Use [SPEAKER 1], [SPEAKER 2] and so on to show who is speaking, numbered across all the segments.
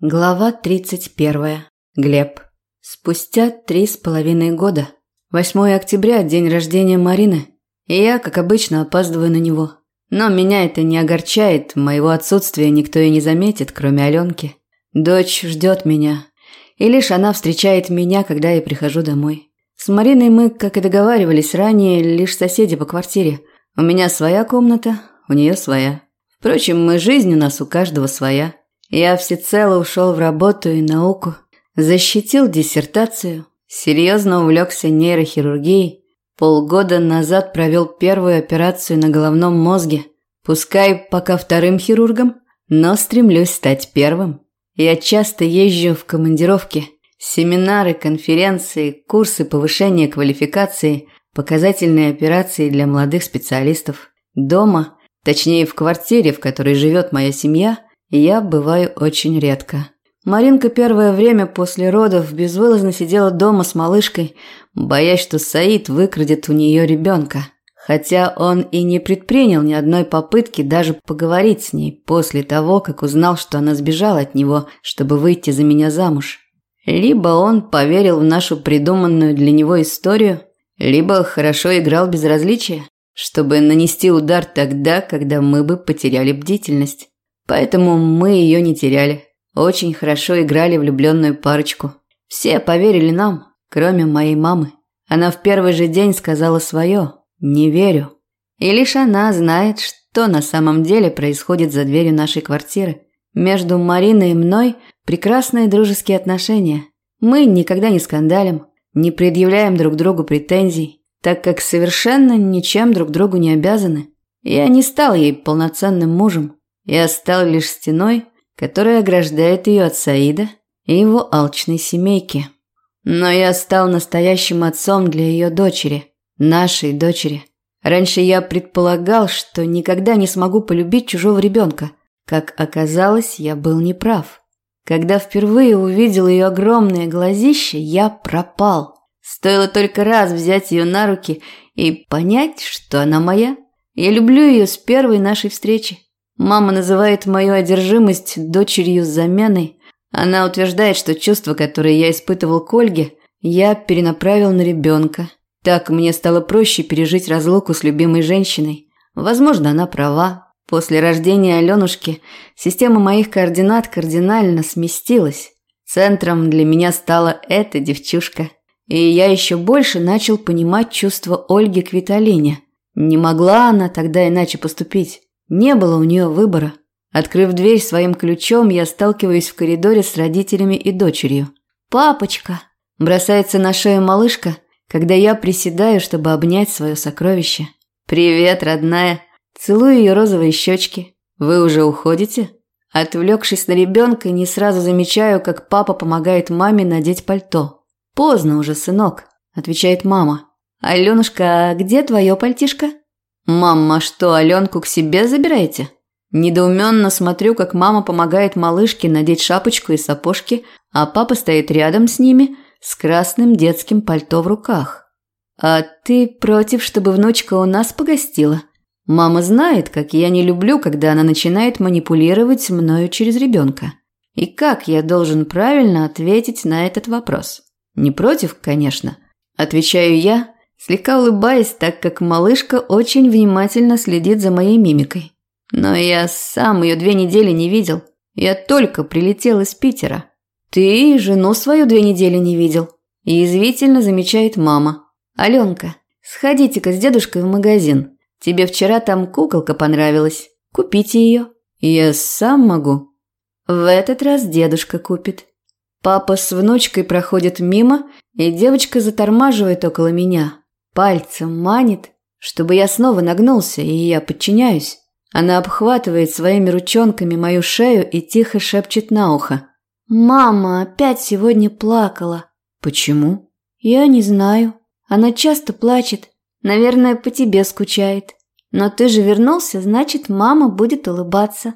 [SPEAKER 1] Глава 31. Глеб. Спустя три с половиной года. 8 октября – день рождения Марины. И я, как обычно, опаздываю на него. Но меня это не огорчает, моего отсутствия никто и не заметит, кроме Аленки. Дочь ждет меня. И лишь она встречает меня, когда я прихожу домой. С Мариной мы, как и договаривались ранее, лишь соседи по квартире. У меня своя комната, у нее своя. Впрочем, мы жизнь у нас у каждого своя. Я всецело ушел в работу и науку, защитил диссертацию, серьезно увлекся нейрохирургией, полгода назад провел первую операцию на головном мозге, пускай пока вторым хирургом, но стремлюсь стать первым. Я часто езжу в командировки, семинары, конференции, курсы повышения квалификации, показательные операции для молодых специалистов. Дома, точнее в квартире, в которой живет моя семья – я бываю очень редко. Маринка первое время после родов безвылазно сидела дома с малышкой, боясь, что Саид выкрадет у нее ребенка. Хотя он и не предпринял ни одной попытки даже поговорить с ней после того, как узнал, что она сбежала от него, чтобы выйти за меня замуж. Либо он поверил в нашу придуманную для него историю, либо хорошо играл безразличие, чтобы нанести удар тогда, когда мы бы потеряли бдительность. Поэтому мы ее не теряли. Очень хорошо играли влюбленную парочку. Все поверили нам, кроме моей мамы. Она в первый же день сказала свое «не верю». И лишь она знает, что на самом деле происходит за дверью нашей квартиры. Между Мариной и мной прекрасные дружеские отношения. Мы никогда не скандалим, не предъявляем друг другу претензий, так как совершенно ничем друг другу не обязаны. Я не стал ей полноценным мужем, я стал лишь стеной, которая ограждает ее от Саида и его алчной семейки. Но я стал настоящим отцом для ее дочери, нашей дочери. Раньше я предполагал, что никогда не смогу полюбить чужого ребенка. Как оказалось, я был неправ. Когда впервые увидел ее огромные глазища, я пропал. Стоило только раз взять ее на руки и понять, что она моя. Я люблю ее с первой нашей встречи. Мама называет мою одержимость дочерью заменой. Она утверждает, что чувства, которые я испытывал к Ольге, я перенаправил на ребенка. Так мне стало проще пережить разлуку с любимой женщиной. Возможно, она права. После рождения Аленушки система моих координат кардинально сместилась. Центром для меня стала эта девчушка. И я еще больше начал понимать чувства Ольги к Виталине. Не могла она тогда иначе поступить. Не было у нее выбора. Открыв дверь своим ключом, я сталкиваюсь в коридоре с родителями и дочерью. «Папочка!» – бросается на шею малышка, когда я приседаю, чтобы обнять свое сокровище. «Привет, родная!» Целую ее розовые щечки. «Вы уже уходите?» Отвлекшись на ребенка, не сразу замечаю, как папа помогает маме надеть пальто. «Поздно уже, сынок», – отвечает мама. «Аленушка, а где твое пальтишко?» «Мама, что, Аленку к себе забираете?» Недоуменно смотрю, как мама помогает малышке надеть шапочку и сапожки, а папа стоит рядом с ними с красным детским пальто в руках. «А ты против, чтобы внучка у нас погостила?» Мама знает, как я не люблю, когда она начинает манипулировать мною через ребенка. И как я должен правильно ответить на этот вопрос? Не против, конечно. Отвечаю я, слегка улыбаясь, так как малышка очень внимательно следит за моей мимикой. Но я сам ее две недели не видел. Я только прилетел из Питера. Ты жену свою две недели не видел. Язвительно замечает мама. Аленка, сходите-ка с дедушкой в магазин. Тебе вчера там куколка понравилась. Купите ее. Я сам могу. В этот раз дедушка купит. Папа с внучкой проходит мимо, и девочка затормаживает около меня. Пальцем манит, чтобы я снова нагнулся, и я подчиняюсь. Она обхватывает своими ручонками мою шею и тихо шепчет на ухо. «Мама опять сегодня плакала». «Почему?» «Я не знаю. Она часто плачет. Наверное, по тебе скучает. Но ты же вернулся, значит, мама будет улыбаться».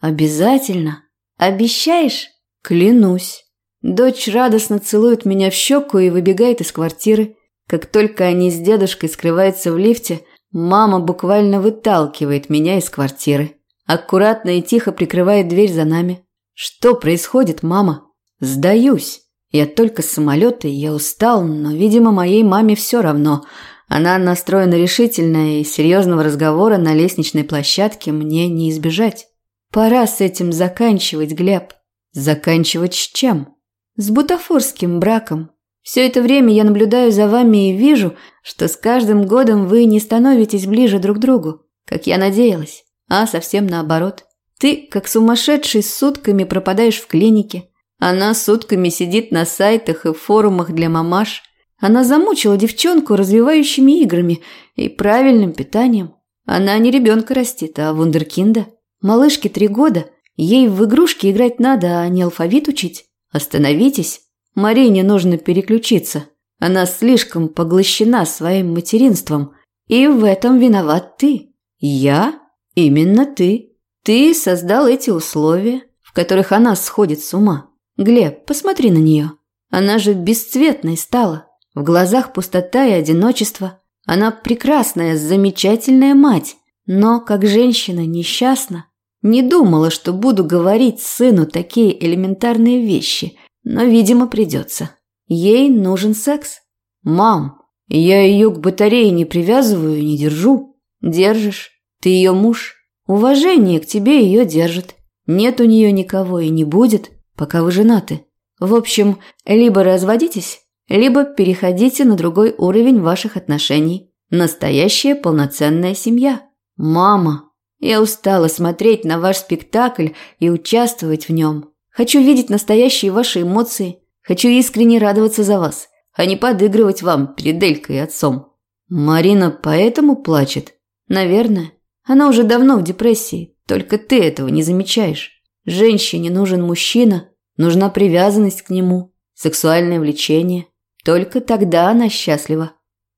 [SPEAKER 1] «Обязательно. Обещаешь?» «Клянусь». Дочь радостно целует меня в щеку и выбегает из квартиры. Как только они с дедушкой скрываются в лифте, мама буквально выталкивает меня из квартиры. Аккуратно и тихо прикрывает дверь за нами. Что происходит, мама? Сдаюсь. Я только с самолета, я устал, но, видимо, моей маме все равно. Она настроена решительно, и серьезного разговора на лестничной площадке мне не избежать. Пора с этим заканчивать, Глеб. Заканчивать с чем? С бутафорским браком. Все это время я наблюдаю за вами и вижу, что с каждым годом вы не становитесь ближе друг к другу, как я надеялась, а совсем наоборот. Ты, как сумасшедший, сутками пропадаешь в клинике, она сутками сидит на сайтах и форумах для мамаш. Она замучила девчонку развивающими играми и правильным питанием. Она не ребенка растит, а вундеркинда. Малышке три года. Ей в игрушки играть надо, а не алфавит учить. Остановитесь. Марине нужно переключиться. Она слишком поглощена своим материнством. И в этом виноват ты. Я? Именно ты. Ты создал эти условия, в которых она сходит с ума. Глеб, посмотри на нее. Она же бесцветной стала. В глазах пустота и одиночество. Она прекрасная, замечательная мать, но как женщина несчастна. Не думала, что буду говорить сыну такие элементарные вещи, но, видимо, придется. Ей нужен секс. Мам, я ее к батарее не привязываю не держу. Держишь. Ты ее муж. Уважение к тебе ее держит. Нет у нее никого и не будет пока вы женаты. В общем, либо разводитесь, либо переходите на другой уровень ваших отношений. Настоящая полноценная семья. Мама, я устала смотреть на ваш спектакль и участвовать в нем. Хочу видеть настоящие ваши эмоции. Хочу искренне радоваться за вас, а не подыгрывать вам перед Элькой и отцом. Марина поэтому плачет? Наверное. Она уже давно в депрессии, только ты этого не замечаешь. Женщине нужен мужчина, нужна привязанность к нему, сексуальное влечение. Только тогда она счастлива.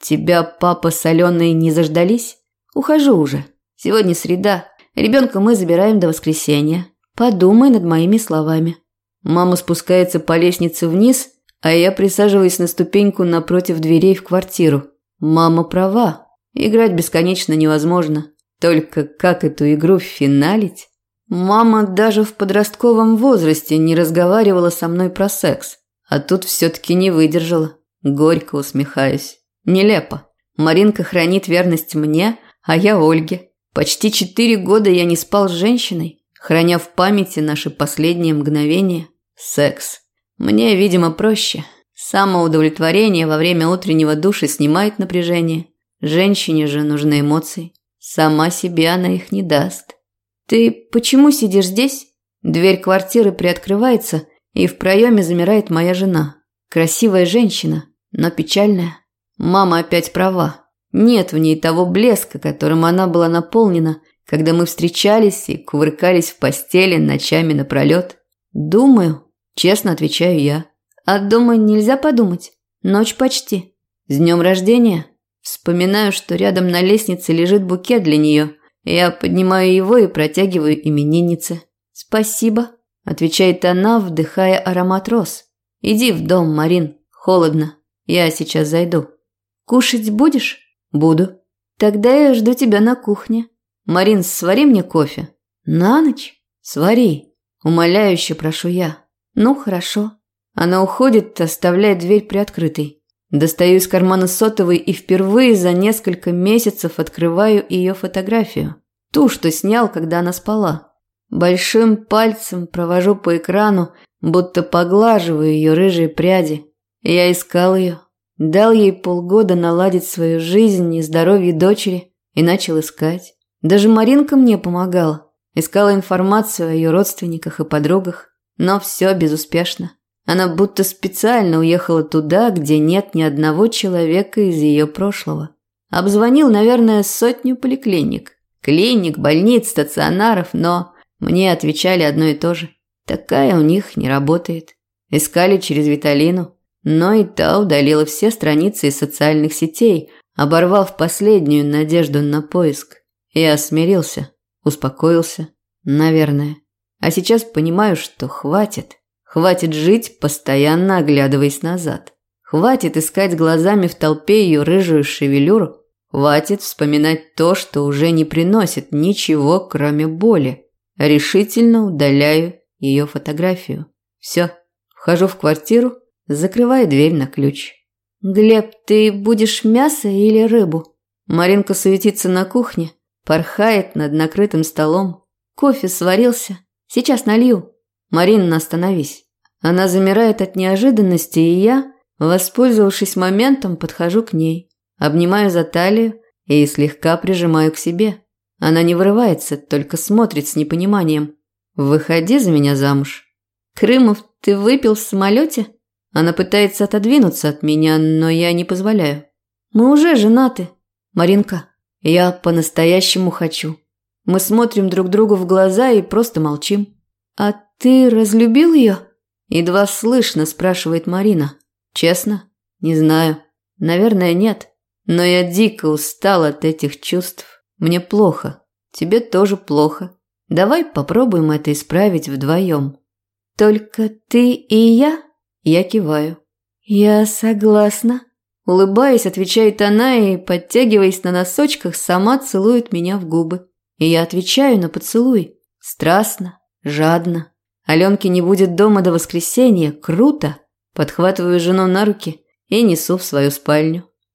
[SPEAKER 1] Тебя папа с Аленой не заждались? Ухожу уже. Сегодня среда. Ребенка мы забираем до воскресенья. Подумай над моими словами. Мама спускается по лестнице вниз, а я присаживаюсь на ступеньку напротив дверей в квартиру. Мама права. Играть бесконечно невозможно. Только как эту игру финалить? Мама даже в подростковом возрасте не разговаривала со мной про секс. А тут все-таки не выдержала. Горько усмехаюсь. Нелепо. Маринка хранит верность мне, а я Ольге. Почти четыре года я не спал с женщиной, храня в памяти наши последние мгновения. Секс. Мне, видимо, проще. Самоудовлетворение во время утреннего душа снимает напряжение. Женщине же нужны эмоции. Сама себе она их не даст. «Ты почему сидишь здесь?» Дверь квартиры приоткрывается, и в проеме замирает моя жена. Красивая женщина, но печальная. Мама опять права. Нет в ней того блеска, которым она была наполнена, когда мы встречались и кувыркались в постели ночами напролет. Думаю, честно отвечаю я. А дома нельзя подумать. Ночь почти. С днем рождения. Вспоминаю, что рядом на лестнице лежит букет для нее – я поднимаю его и протягиваю имениннице. «Спасибо», – отвечает она, вдыхая аромат роз. «Иди в дом, Марин. Холодно. Я сейчас зайду». «Кушать будешь?» «Буду». «Тогда я жду тебя на кухне». «Марин, свари мне кофе». «На ночь?» «Свари». Умоляюще прошу я. «Ну, хорошо». Она уходит, оставляя дверь приоткрытой. Достаю из кармана сотовый и впервые за несколько месяцев открываю ее фотографию. Ту, что снял, когда она спала. Большим пальцем провожу по экрану, будто поглаживаю ее рыжие пряди. Я искал ее. Дал ей полгода наладить свою жизнь и здоровье дочери и начал искать. Даже Маринка мне помогала. Искала информацию о ее родственниках и подругах, но все безуспешно. Она будто специально уехала туда, где нет ни одного человека из ее прошлого. Обзвонил, наверное, сотню поликлиник. Клиник, больниц, стационаров, но мне отвечали одно и то же. Такая у них не работает. Искали через Виталину, но и та удалила все страницы из социальных сетей, оборвав последнюю надежду на поиск. Я смирился, успокоился, наверное. А сейчас понимаю, что хватит. Хватит жить, постоянно оглядываясь назад. Хватит искать глазами в толпе ее рыжую шевелюру. Хватит вспоминать то, что уже не приносит ничего, кроме боли. Решительно удаляю ее фотографию. Все, вхожу в квартиру, закрываю дверь на ключ. «Глеб, ты будешь мясо или рыбу?» Маринка суетится на кухне, порхает над накрытым столом. Кофе сварился. Сейчас налью. Марина, остановись. Она замирает от неожиданности, и я, воспользовавшись моментом, подхожу к ней. Обнимаю за талию и слегка прижимаю к себе. Она не вырывается, только смотрит с непониманием. «Выходи за меня замуж». «Крымов, ты выпил в самолете?» Она пытается отодвинуться от меня, но я не позволяю. «Мы уже женаты. Маринка, я по-настоящему хочу». Мы смотрим друг другу в глаза и просто молчим. «А ты разлюбил ее?» Едва слышно спрашивает Марина. «Честно? Не знаю. Наверное, нет. Но я дико устал от этих чувств. Мне плохо. Тебе тоже плохо. Давай попробуем это исправить вдвоем. Только ты и я? Я киваю. Я согласна. Улыбаясь, отвечает она и, подтягиваясь на носочках, сама целует меня в губы. И я отвечаю на поцелуй. Страстно, жадно. Аленки не будет дома до воскресенья. Круто. Подхватываю жену на руки и несу в свою спальню.